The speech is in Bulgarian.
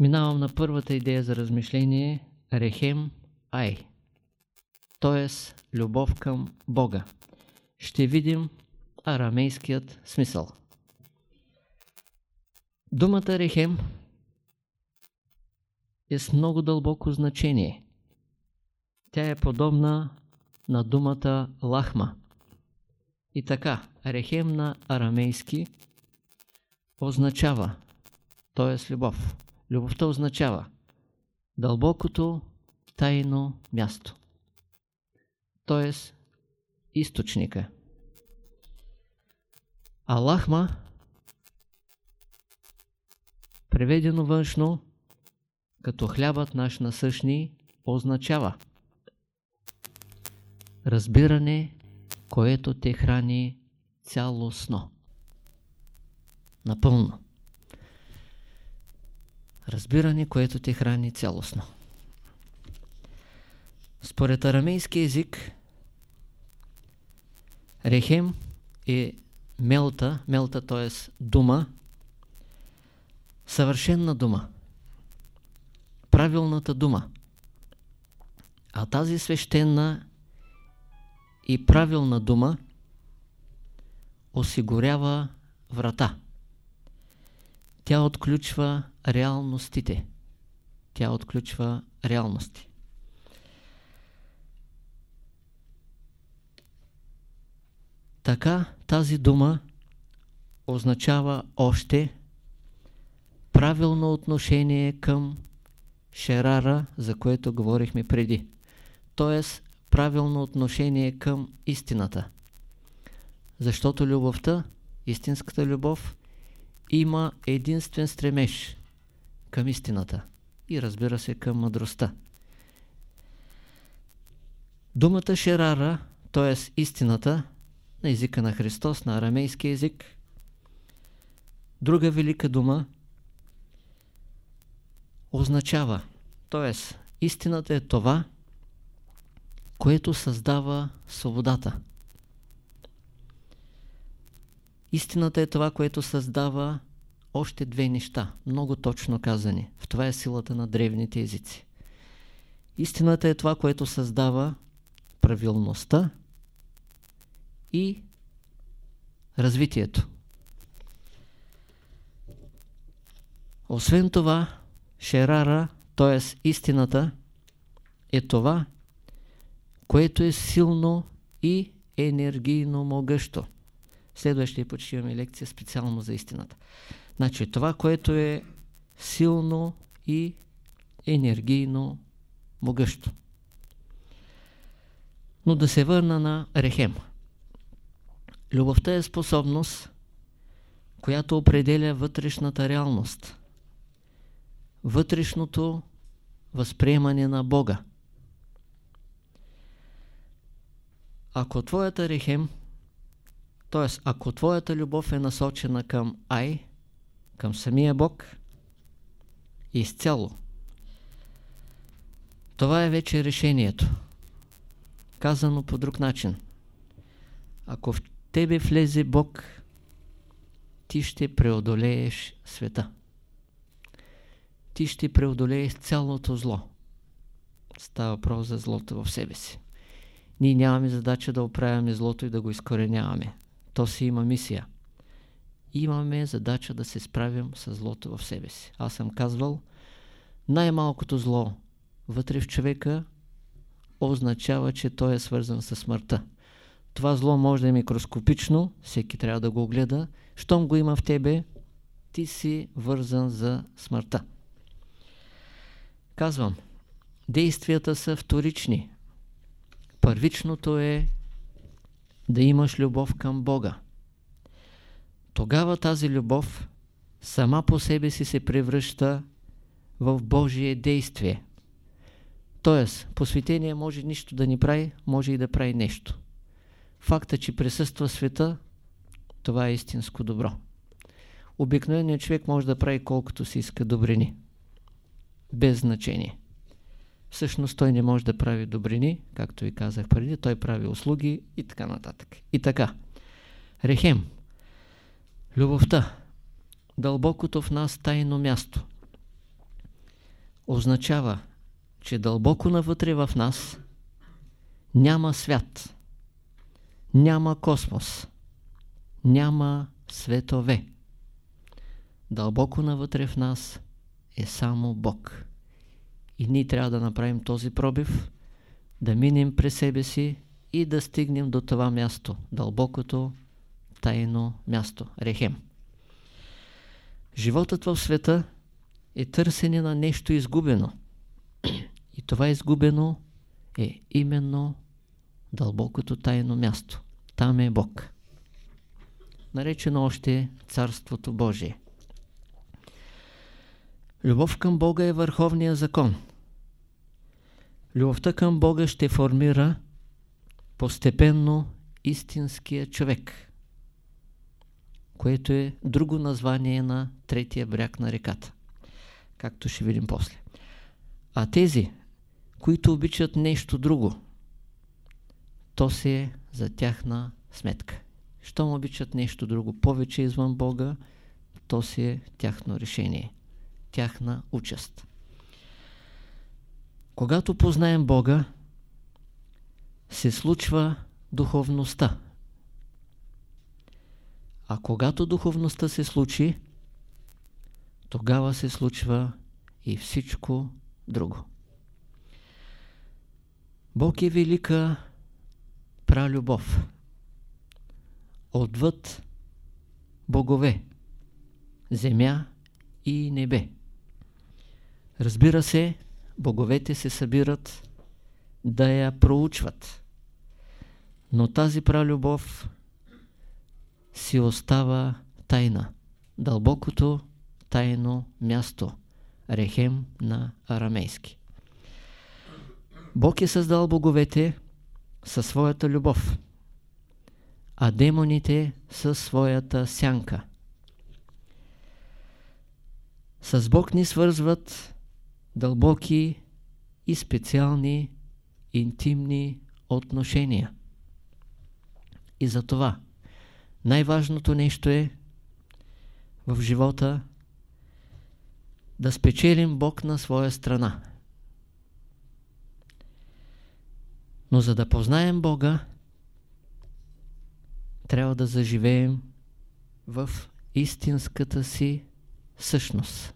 Минавам на първата идея за размишление Рехем Ай, т.е. любов към Бога. Ще видим арамейският смисъл. Думата Рехем е с много дълбоко значение. Тя е подобна на думата Лахма. И така, Рехем на арамейски означава, т.е. любов. Любовта означава дълбокото тайно място, т.е. източника. Аллахма, преведено външно, като хлябът наш насъщни, означава разбиране, което те храни цялостно. Напълно. Разбиране, което те храни цялостно. Според арамейски език, рехем е мелта, мелта т.е. дума, съвършенна дума, правилната дума. А тази свещена и правилна дума осигурява врата. Тя отключва реалностите. Тя отключва реалности. Така тази дума означава още правилно отношение към Шерара, за което говорихме преди. Тоест, правилно отношение към истината. Защото любовта, истинската любов, има единствен стремеж към истината и разбира се към мъдростта. Думата Шерара, т.е. истината, на езика на Христос, на арамейски език, друга велика дума, означава, т.е. истината е това, което създава свободата. Истината е това, което създава още две неща, много точно казани. В това е силата на древните езици. Истината е това, което създава правилността и развитието. Освен това, Шерара, т.е. истината, е това, което е силно и енергийно могъщо. Следващия път ще имаме лекция специално за истината. Значи това, което е силно и енергийно могъщо. Но да се върна на Рехем. Любовта е способност, която определя вътрешната реалност. Вътрешното възприемане на Бога. Ако твоята рехем, т.е. ако твоята любов е насочена към Ай, към самия Бог, изцяло, това е вече решението. Казано по друг начин. Ако в тебе влезе Бог, ти ще преодолееш света. Ти ще преодолееш цялото зло. Става въпрос за злото в себе си. Ние нямаме задача да оправяме злото и да го изкореняваме. То си има мисия. Имаме задача да се справим с злото в себе си. Аз съм казвал, най-малкото зло вътре в човека означава, че той е свързан с смъртта. Това зло може да е микроскопично, всеки трябва да го гледа. Щом го има в тебе, ти си вързан за смъртта. Казвам, действията са вторични. Първичното е да имаш любов към Бога. Тогава тази любов сама по себе си се превръща в Божие действие. Тоест, посветение може нищо да ни прави, може и да прави нещо. Факта, че присъства света, това е истинско добро. Обикновеният човек може да прави колкото си иска добрини. Без значение. Всъщност той не може да прави добрини, както ви казах преди, той прави услуги и така нататък. И така. Рехем. Любовта. Дълбокото в нас тайно място. означава, че дълбоко навътре в нас няма свят, няма космос, няма светове. Дълбоко навътре в нас е само Бог. И ние трябва да направим този пробив, да минем през себе си и да стигнем до това място, дълбокото тайно място, Рехем. Животът в света е търсене на нещо изгубено. И това изгубено е именно дълбокото тайно място. Там е Бог. Наречено още Царството Божие. Любов към Бога е върховният закон. Любовта към Бога ще формира постепенно истинския човек, което е друго название на третия бряг на реката, както ще видим после. А тези, които обичат нещо друго, то се е за тяхна сметка. Щом обичат нещо друго повече извън Бога, то си е тяхно решение, тяхна участ. Когато познаем Бога, се случва духовността. А когато духовността се случи, тогава се случва и всичко друго. Бог е велика пралюбов. Отвъд богове, земя и небе. Разбира се, боговете се събират да я проучват. Но тази пралюбов си остава тайна. Дълбокото тайно място. Рехем на арамейски. Бог е създал боговете със своята любов, а демоните със своята сянка. С Бог ни свързват дълбоки и специални интимни отношения. И за това най-важното нещо е в живота да спечелим Бог на своя страна. Но за да познаем Бога, трябва да заживеем в истинската си същност.